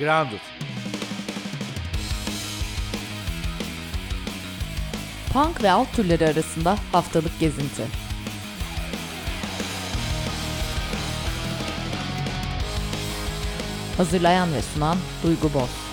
Grounded. Punk ve alt türleri arasında haftalık gezinti. Hazırlayan ve sunan Duygu Boz.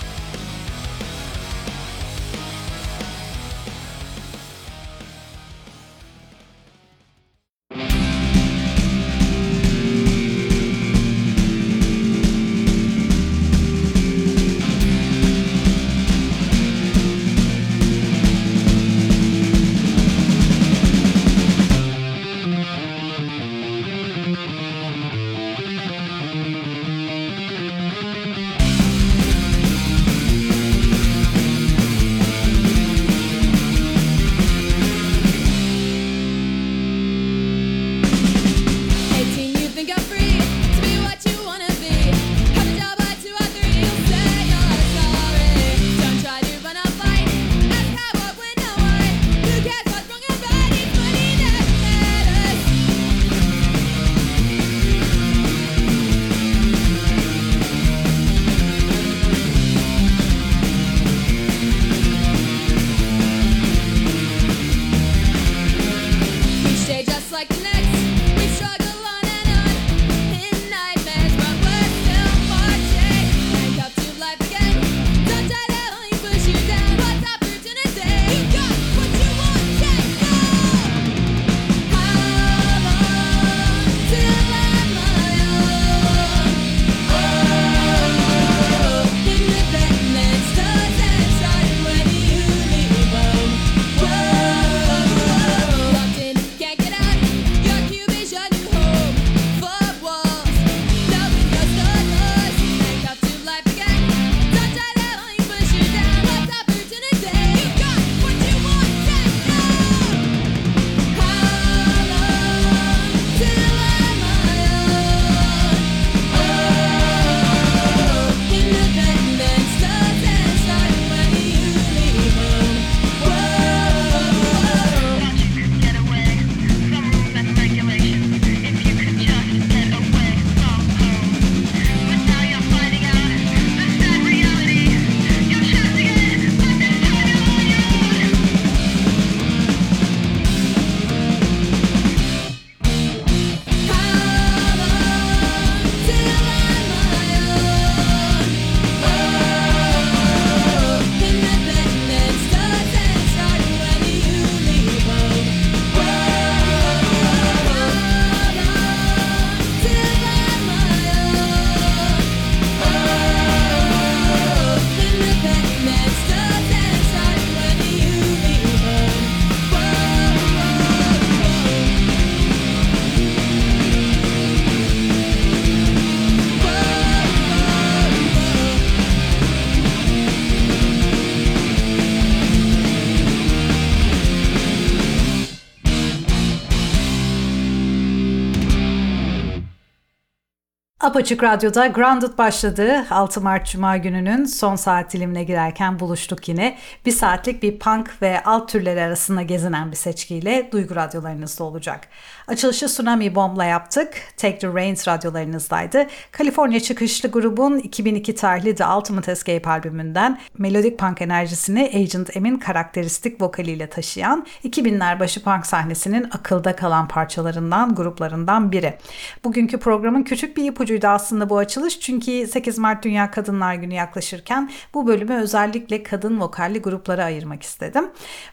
Apaçık Radyo'da Grounded başladı. 6 Mart Cuma gününün son saat dilimine girerken buluştuk yine. Bir saatlik bir punk ve alt türleri arasında gezinen bir seçkiyle Duygu radyolarınızda olacak. Açılışı Tsunami Bomb'la yaptık. Take the Reins radyolarınızdaydı. Kaliforniya çıkışlı grubun 2002 tarihli The Ultimate Escape albümünden melodik punk enerjisini Agent M'in karakteristik vokaliyle taşıyan 2000'ler başı punk sahnesinin akılda kalan parçalarından, gruplarından biri. Bugünkü programın küçük bir ipucuydu aslında bu açılış çünkü 8 Mart Dünya Kadınlar Günü yaklaşırken bu bölümü özellikle kadın vokalli gruplara ayırmak istedim.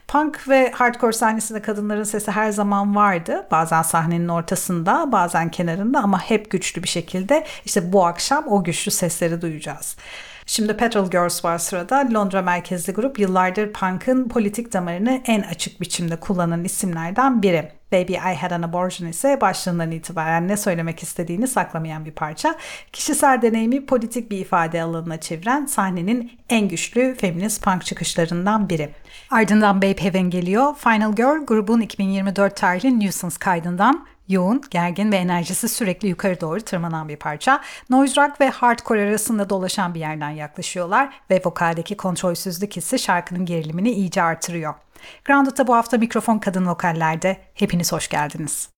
Punk ve hardcore sahnesinde kadınların sesi her zaman vardı. Bazen sahnenin ortasında bazen kenarında ama hep güçlü bir şekilde işte bu akşam o güçlü sesleri duyacağız. Şimdi Petrol Girls var sırada. Londra merkezli grup yıllardır punk'ın politik damarını en açık biçimde kullanan isimlerden biri. Baby I Had an Abortion ise başlığından itibaren ne söylemek istediğini saklamayan bir parça. Kişisel deneyimi politik bir ifade alanına çeviren sahnenin en güçlü feminist punk çıkışlarından biri. Ardından Babe Heaven geliyor. Final Girl grubun 2024 tarihli Nuisance kaydından yoğun, gergin ve enerjisi sürekli yukarı doğru tırmanan bir parça. Noise rock ve hardcore arasında dolaşan bir yerden yaklaşıyorlar ve vokaldeki kontrolsüzlük hissi şarkının gerilimini iyice artırıyor. Grounded'da bu hafta mikrofon kadın vokallerde. Hepiniz hoş geldiniz.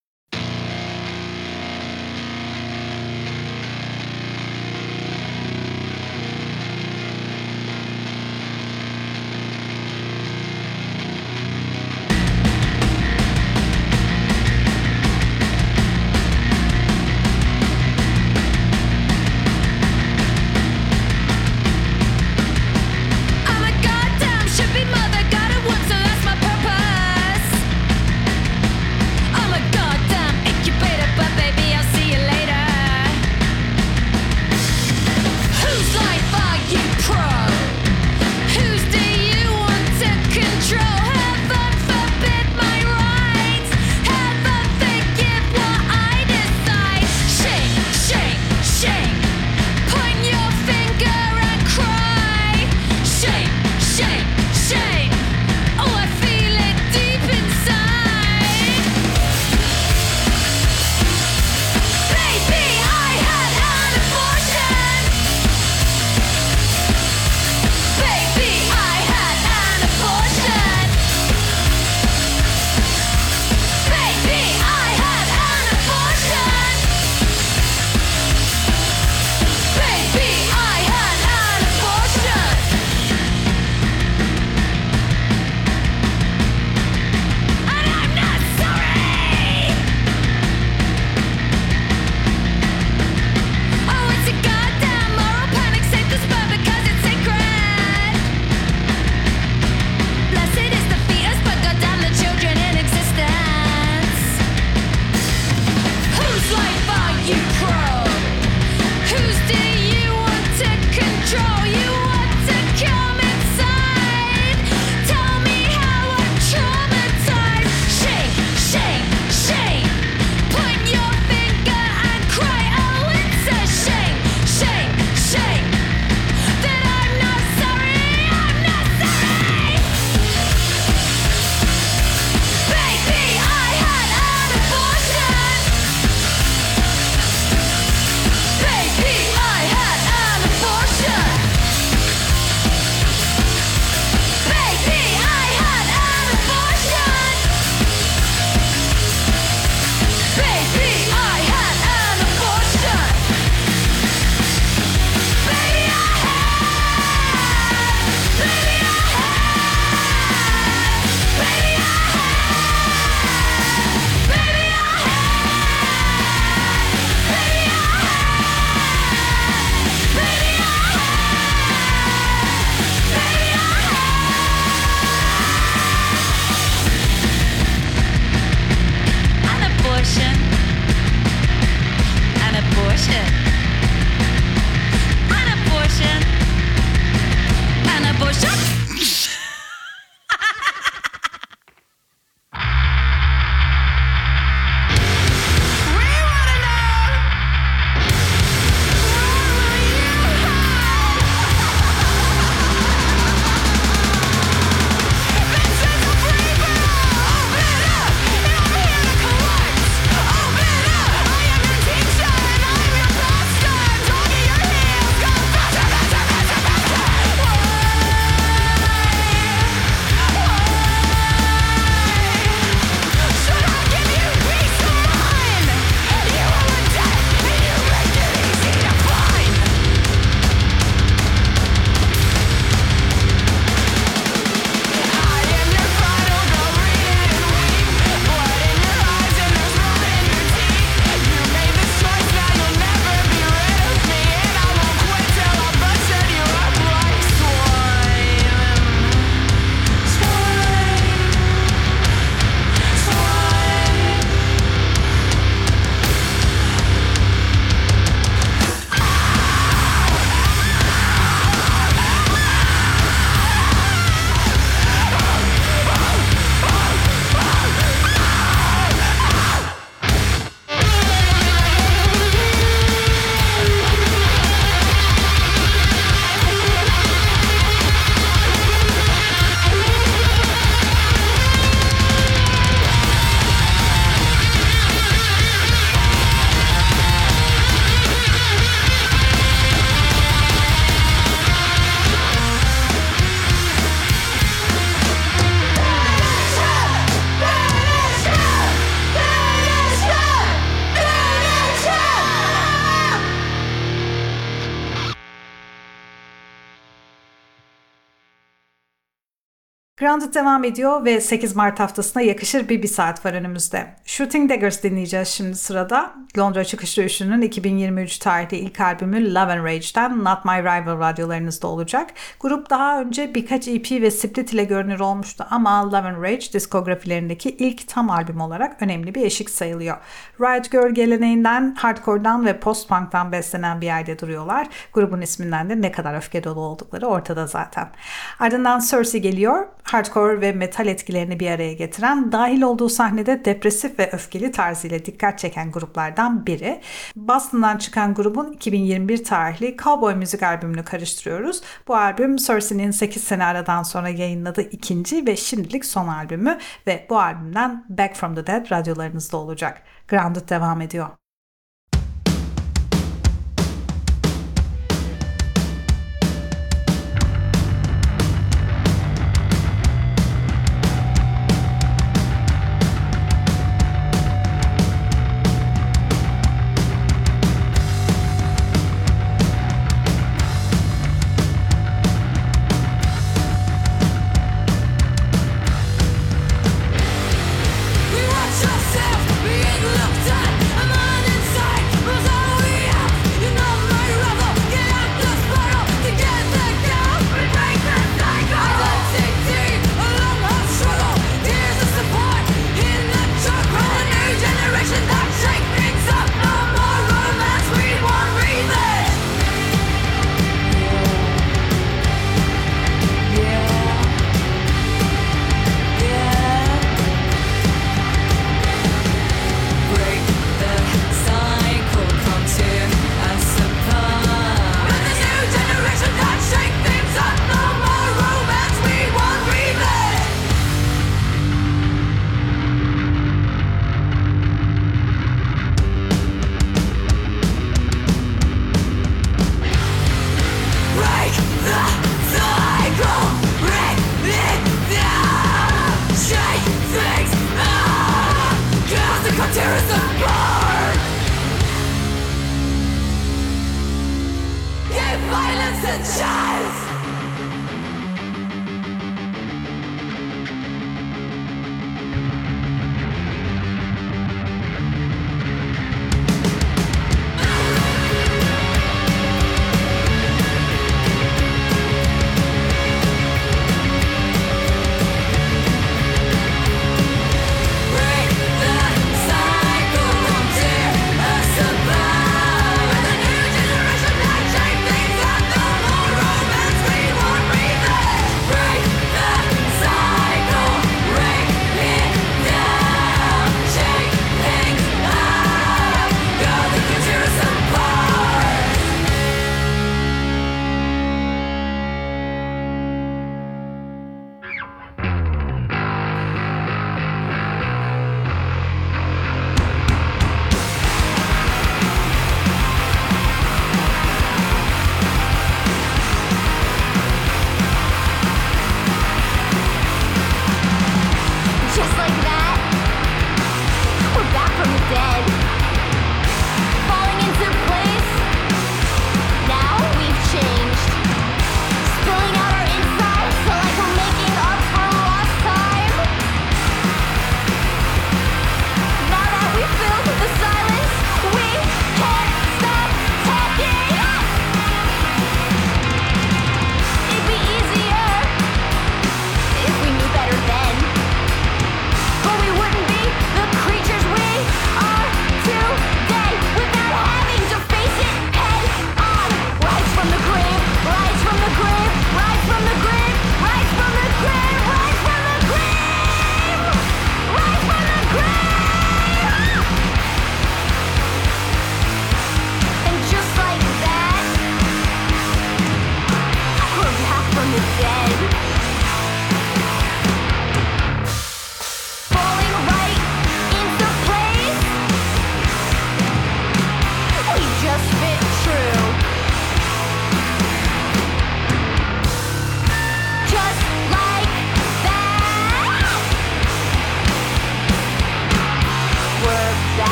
Grounded devam ediyor ve 8 Mart haftasına yakışır bir bir saat var önümüzde. Shooting Daggers dinleyeceğiz şimdi sırada. Londra çıkışlı üçlünün 2023 tarihli ilk albümü Love and Rage'den Not My Rival radyolarınızda olacak. Grup daha önce birkaç EP ve split ile görünür olmuştu ama Love and Rage diskografilerindeki ilk tam albüm olarak önemli bir eşik sayılıyor. Riot Girl geleneğinden, hardcore'dan ve post-punk'tan beslenen bir yerde duruyorlar. Grubun isminden de ne kadar öfke dolu oldukları ortada zaten. Ardından Cersei geliyor hardcore ve metal etkilerini bir araya getiren, dahil olduğu sahnede depresif ve öfkeli tarzıyla dikkat çeken gruplardan biri. Boston'dan çıkan grubun 2021 tarihli Cowboy müzik albümünü karıştırıyoruz. Bu albüm Cersei'nin 8 sene aradan sonra yayınladığı ikinci ve şimdilik son albümü ve bu albümden Back from the Dead radyolarınızda olacak. Grounded devam ediyor. Violence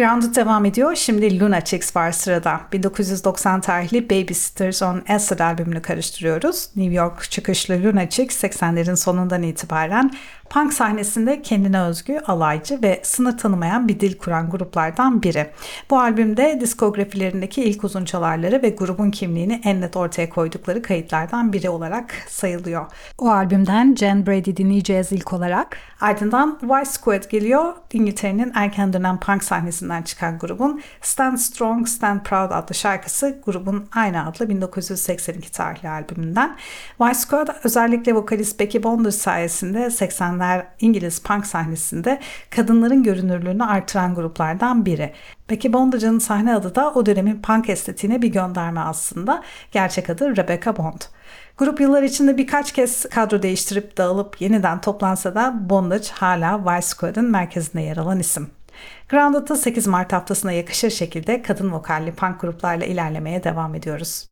Grounded devam ediyor. Şimdi Lunatics var sırada. 1990 tarihli Babysitters on Acid albümünü karıştırıyoruz. New York çıkışlı Lunatics 80'lerin sonundan itibaren punk sahnesinde kendine özgü, alaycı ve sınır tanımayan bir dil kuran gruplardan biri. Bu albümde diskografilerindeki ilk uzun çalarları ve grubun kimliğini en net ortaya koydukları kayıtlardan biri olarak sayılıyor. O albümden Jen Brady dinleyeceğiz ilk olarak. Ardından Vice Squad geliyor. İngiltere'nin erken dönem punk sahnesinden çıkan grubun Stand Strong, Stand Proud adlı şarkısı grubun aynı adlı 1982 tarihli albümünden. Vice Squad özellikle vokalist Becky Bondage sayesinde 80'ler İngiliz punk sahnesinde kadınların görünürlüğünü artıran gruplardan biri. Becky Bondage'ın sahne adı da o dönemin punk estetiğine bir gönderme aslında. Gerçek adı Rebecca Bond. Grup yıllar içinde birkaç kez kadro değiştirip dağılıp yeniden toplansa da Bondage hala Vice Squad'ın merkezinde yer alan isim. Grounded'da 8 Mart haftasına yakışır şekilde kadın vokalli punk gruplarla ilerlemeye devam ediyoruz.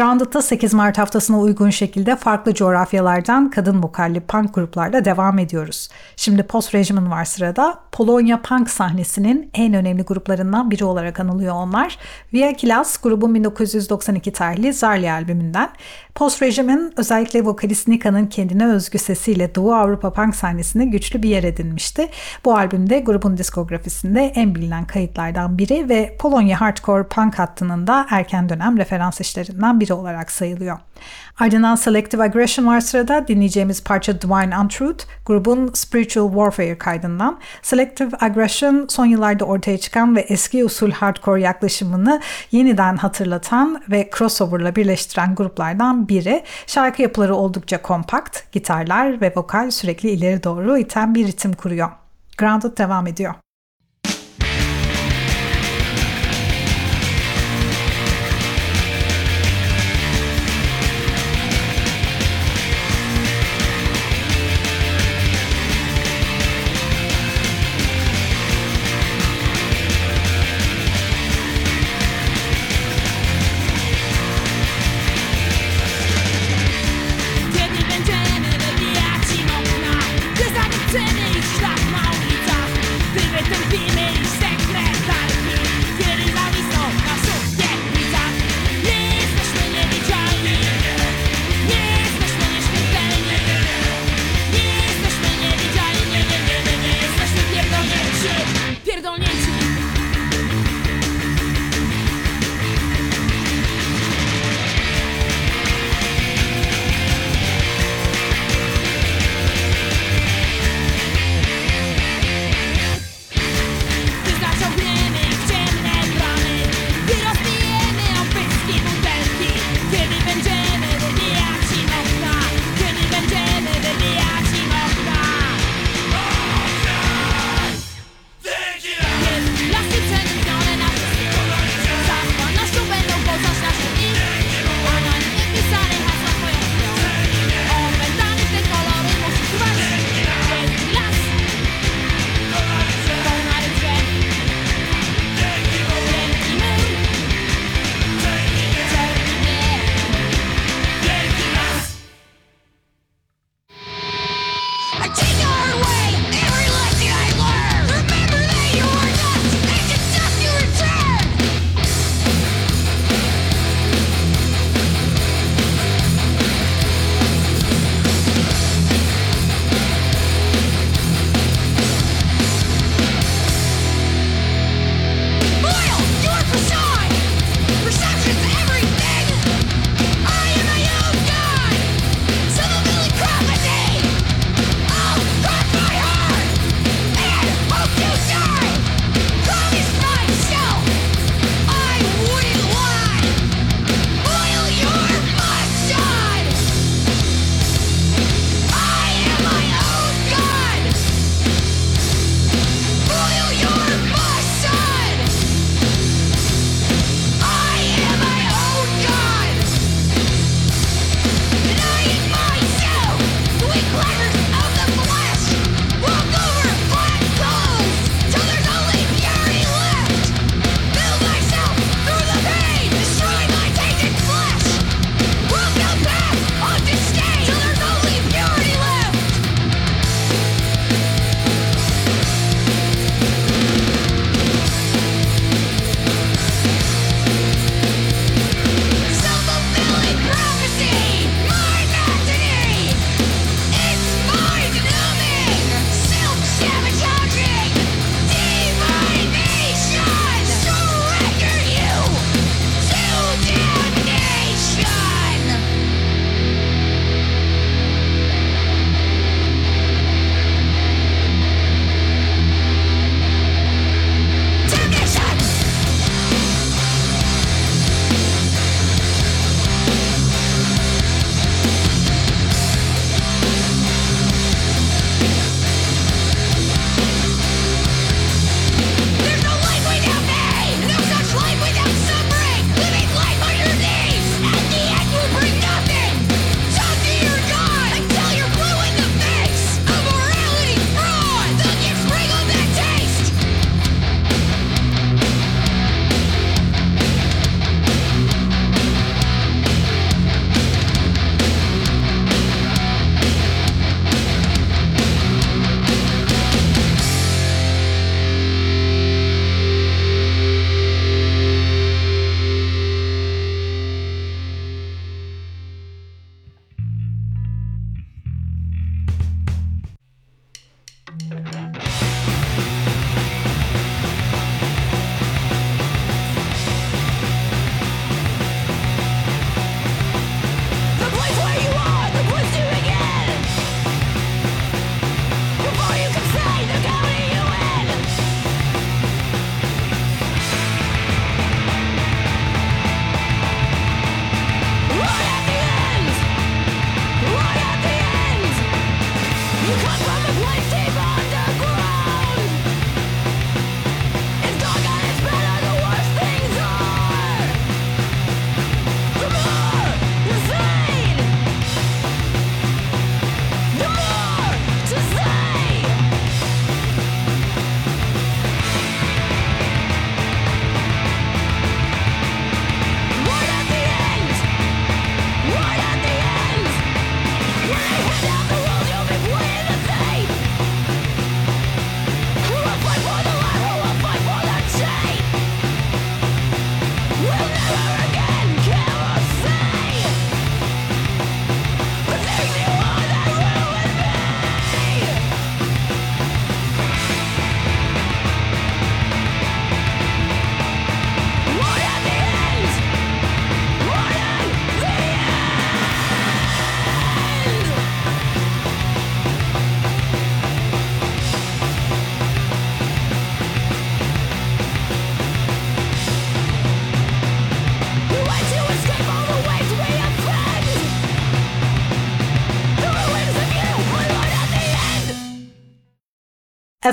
Grounded'da 8 Mart haftasına uygun şekilde farklı coğrafyalardan kadın vokalli punk gruplarla devam ediyoruz. Şimdi Post Regimen var sırada. Polonya punk sahnesinin en önemli gruplarından biri olarak anılıyor onlar. Via Kilas grubun 1992 tarihli Zarli albümünden. Post Regimen özellikle vokalist Nika'nın kendine özgü sesiyle Doğu Avrupa punk sahnesinde güçlü bir yer edinmişti. Bu albümde grubun diskografisinde en bilinen kayıtlardan biri ve Polonya hardcore punk hattının da erken dönem referans işlerinden biri olarak sayılıyor. Ardından Selective Aggression var sırada dinleyeceğimiz parça Divine Untruth grubun Spiritual Warfare kaydından. Selective Aggression son yıllarda ortaya çıkan ve eski usul hardcore yaklaşımını yeniden hatırlatan ve crossover'la birleştiren gruplardan biri. Şarkı yapıları oldukça kompakt, gitarlar ve vokal sürekli ileri doğru iten bir ritim kuruyor. Grounded devam ediyor.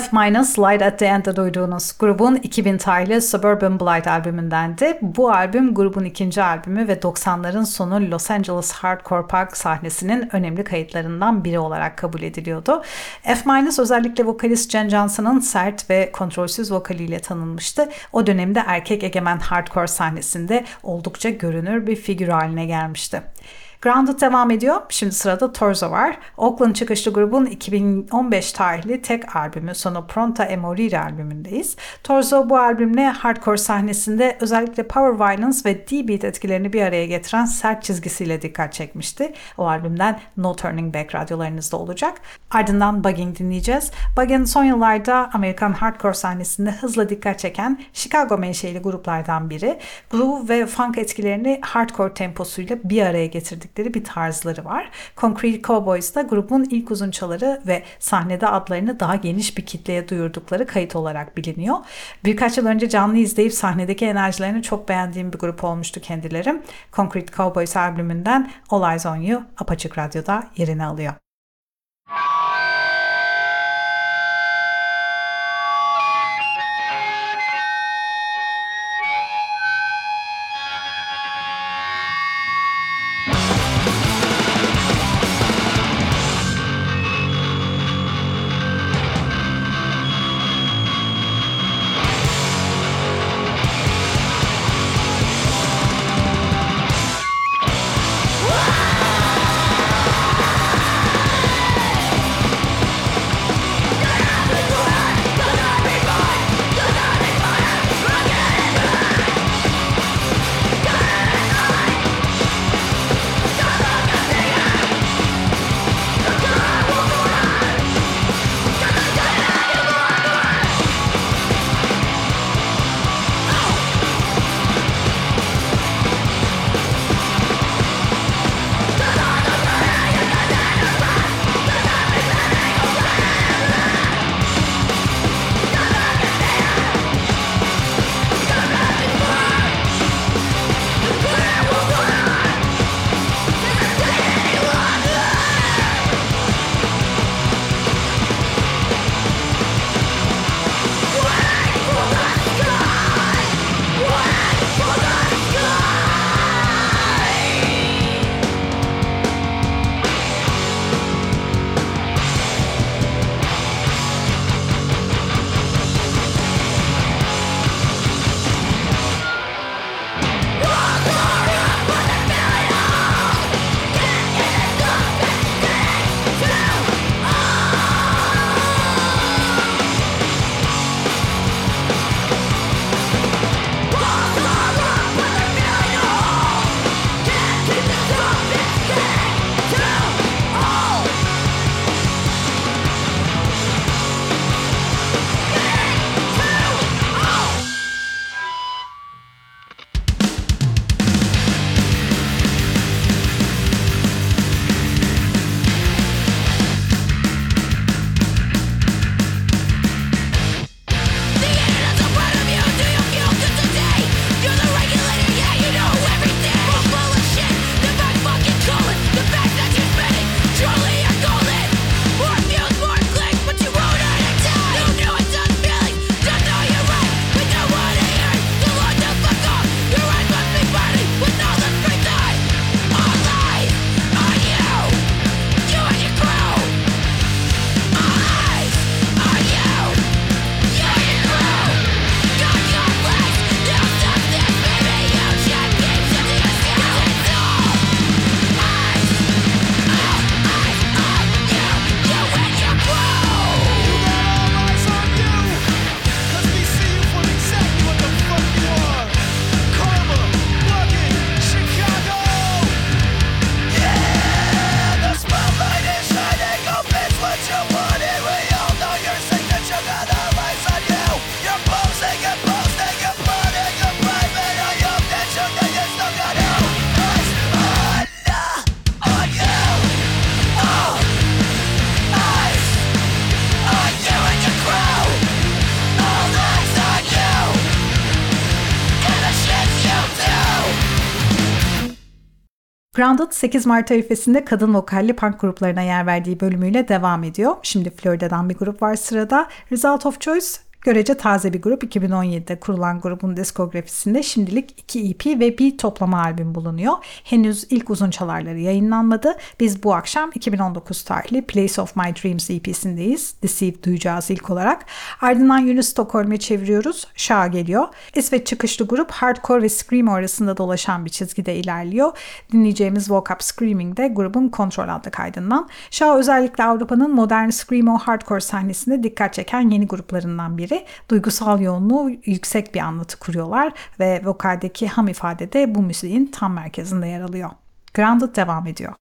F- Light at the End'de duyduğunuz grubun 2000 tarihli Suburban Blight albümündendi. Bu albüm grubun ikinci albümü ve 90'ların sonu Los Angeles Hardcore Park sahnesinin önemli kayıtlarından biri olarak kabul ediliyordu. F- özellikle vokalist Jen Johnson'ın sert ve kontrolsüz vokaliyle tanınmıştı. O dönemde erkek egemen hardcore sahnesinde oldukça görünür bir figür haline gelmişti. Grounded devam ediyor. Şimdi sırada Torso var. Oakland çıkışlı grubun 2015 tarihli tek albümü Sono Pronta e Morire albümündeyiz. Torso bu albümle hardcore sahnesinde özellikle power violence ve D-beat etkilerini bir araya getiren sert çizgisiyle dikkat çekmişti. O albümden No Turning Back radyolarınızda olacak. Ardından Bugging dinleyeceğiz. Bugging son yıllarda Amerikan hardcore sahnesinde hızla dikkat çeken Chicago menşeli gruplardan biri. Groove ve funk etkilerini hardcore temposuyla bir araya getirdi verdikleri bir tarzları var. Concrete Cowboys da grubun ilk uzun çaları ve sahnede adlarını daha geniş bir kitleye duyurdukları kayıt olarak biliniyor. Birkaç yıl önce canlı izleyip sahnedeki enerjilerini çok beğendiğim bir grup olmuştu kendileri. Concrete Cowboys albümünden All Eyes On You Apaçık Radyo'da yerini alıyor. Grounded 8 Mart arifesinde kadın vokalli punk gruplarına yer verdiği bölümüyle devam ediyor. Şimdi Florida'dan bir grup var sırada. Result of Choice Görece taze bir grup 2017'de kurulan grubun diskografisinde şimdilik 2 EP ve bir toplama albüm bulunuyor. Henüz ilk uzun çalarları yayınlanmadı. Biz bu akşam 2019 tarihli Place of My Dreams EP'sindeyiz. Deceived duyacağız ilk olarak. Ardından yönü Stockholm'e çeviriyoruz. Şah geliyor. İsveç çıkışlı grup hardcore ve screamo arasında dolaşan bir çizgide ilerliyor. Dinleyeceğimiz Woke Up Screaming de grubun Control adlı kaydından. Şah özellikle Avrupa'nın modern screamo hardcore sahnesinde dikkat çeken yeni gruplarından biri. Duygusal yoğunluğu yüksek bir anlatı kuruyorlar ve vokaldeki ham ifade de bu müziğin tam merkezinde yer alıyor. Grounded devam ediyor.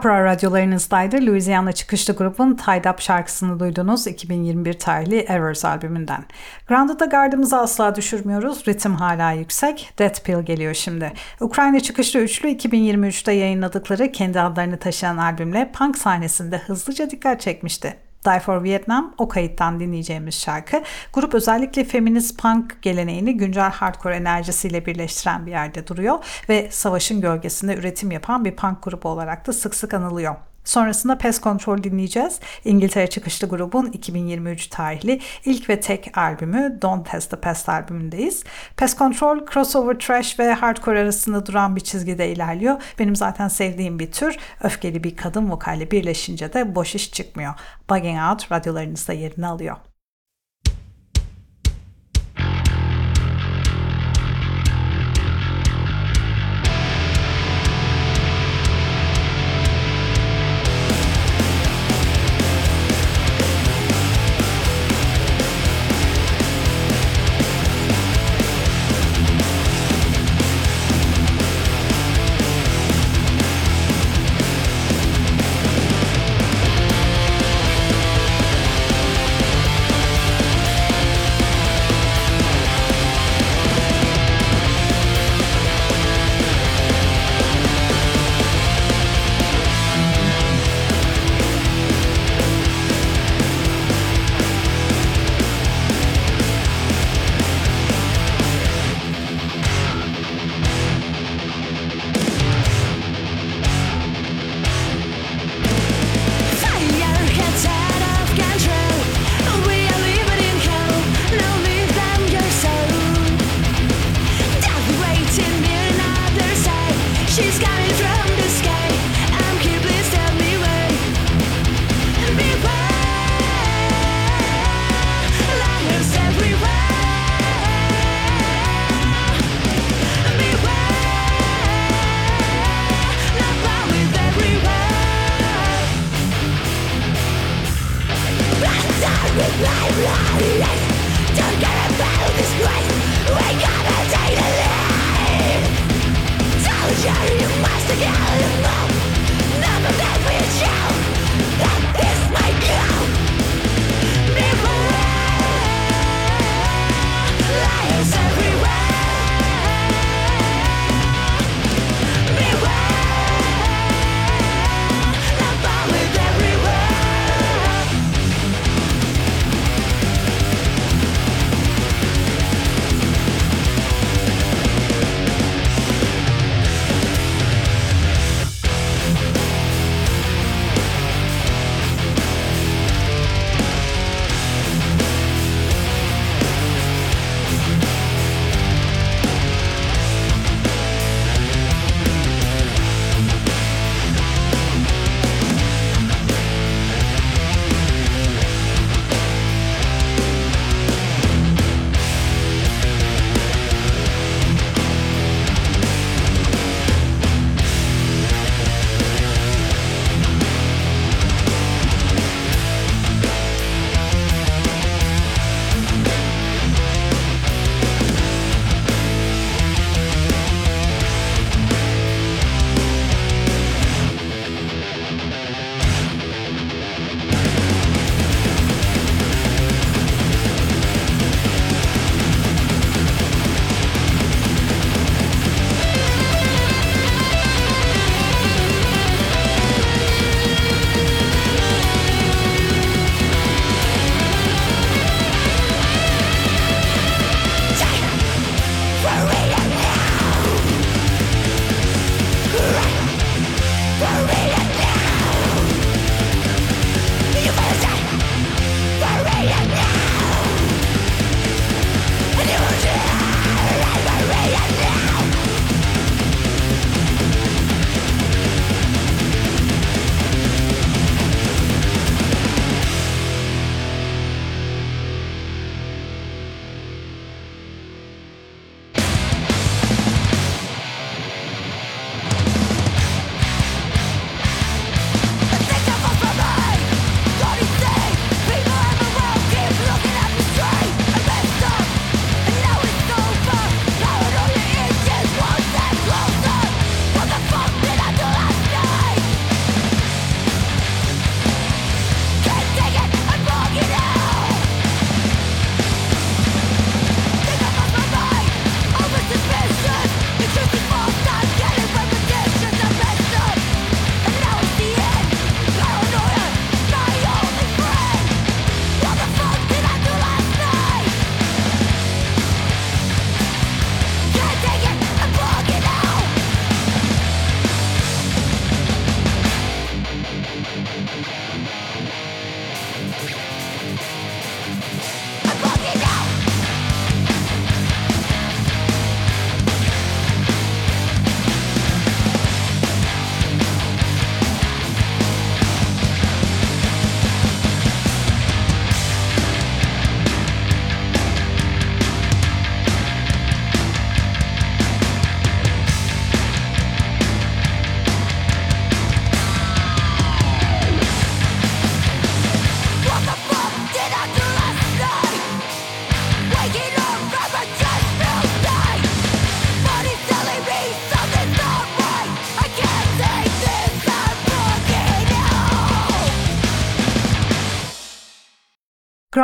Capra radyolarınızdaydı. Louisiana çıkışlı grubun Tied Up şarkısını duydunuz 2021 tarihli Errors albümünden. Grounded'da gardımızı asla düşürmüyoruz. Ritim hala yüksek. Death Pill geliyor şimdi. Ukrayna çıkışlı üçlü 2023'te yayınladıkları kendi adlarını taşıyan albümle punk sahnesinde hızlıca dikkat çekmişti. Die for Vietnam o kayıttan dinleyeceğimiz şarkı. Grup özellikle feminist punk geleneğini güncel hardcore enerjisiyle birleştiren bir yerde duruyor ve savaşın gölgesinde üretim yapan bir punk grubu olarak da sık sık anılıyor. Sonrasında Pest Control dinleyeceğiz. İngiltere çıkışlı grubun 2023 tarihli ilk ve tek albümü Don't Test the Pest albümündeyiz. Pest Control crossover trash ve hardcore arasında duran bir çizgide ilerliyor. Benim zaten sevdiğim bir tür. Öfkeli bir kadın vokalle birleşince de boş iş çıkmıyor. Bugging Out radyolarınızda yerini alıyor.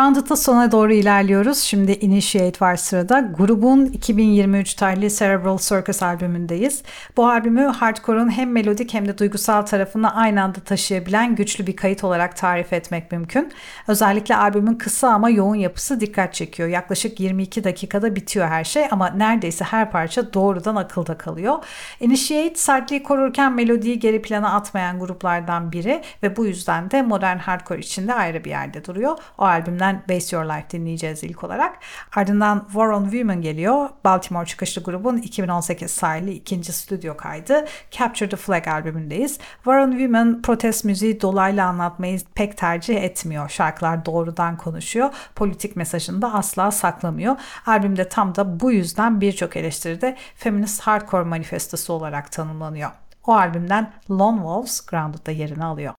Grounded'da sona doğru ilerliyoruz. Şimdi Initiate var sırada. Grubun 2023 tarihli Cerebral Circus albümündeyiz. Bu albümü hardcore'un hem melodik hem de duygusal tarafını aynı anda taşıyabilen güçlü bir kayıt olarak tarif etmek mümkün. Özellikle albümün kısa ama yoğun yapısı dikkat çekiyor. Yaklaşık 22 dakikada bitiyor her şey ama neredeyse her parça doğrudan akılda kalıyor. Initiate sertliği korurken melodiyi geri plana atmayan gruplardan biri ve bu yüzden de modern hardcore içinde ayrı bir yerde duruyor. O albüm Base Your Life dinleyeceğiz ilk olarak. Ardından War on Women geliyor. Baltimore çıkışlı grubun 2018 tarihli ikinci stüdyo kaydı. Capture the Flag albümündeyiz. War on Women protest müziği dolaylı anlatmayı pek tercih etmiyor. Şarkılar doğrudan konuşuyor. Politik mesajını da asla saklamıyor. Albümde tam da bu yüzden birçok eleştiride feminist hardcore manifestosu olarak tanımlanıyor. O albümden Lone Wolves Grounded'da yerini alıyor.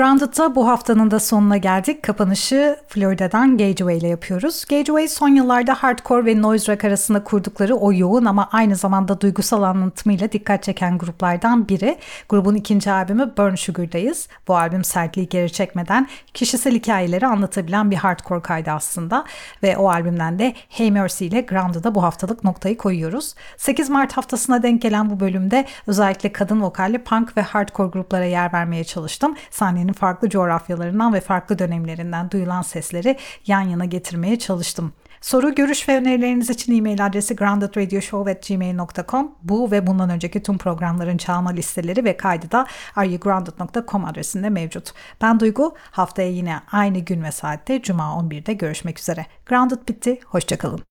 Grounded'da bu haftanın da sonuna geldik. Kapanışı Florida'dan Gageway ile yapıyoruz. Gageway son yıllarda hardcore ve noise rock arasında kurdukları o yoğun ama aynı zamanda duygusal anlatımıyla dikkat çeken gruplardan biri. Grubun ikinci albümü Burn Sugar'dayız. Bu albüm sertliği geri çekmeden kişisel hikayeleri anlatabilen bir hardcore kaydı aslında. Ve o albümden de Hey Mercy ile Grounded'a bu haftalık noktayı koyuyoruz. 8 Mart haftasına denk gelen bu bölümde özellikle kadın vokalli punk ve hardcore gruplara yer vermeye çalıştım. Sahnenin farklı coğrafyalarından ve farklı dönemlerinden duyulan sesleri yan yana getirmeye çalıştım. Soru, görüş ve önerileriniz için e-mail adresi groundedradioshow.gmail.com Bu ve bundan önceki tüm programların çalma listeleri ve kaydı da areyogrounded.com adresinde mevcut. Ben Duygu, haftaya yine aynı gün ve saatte Cuma 11'de görüşmek üzere. Grounded bitti, hoşçakalın.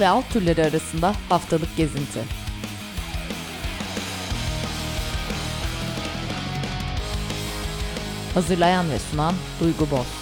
Ve alt türleri arasında haftalık gezinti. Hazırlayan ve sunan Duygu Boz.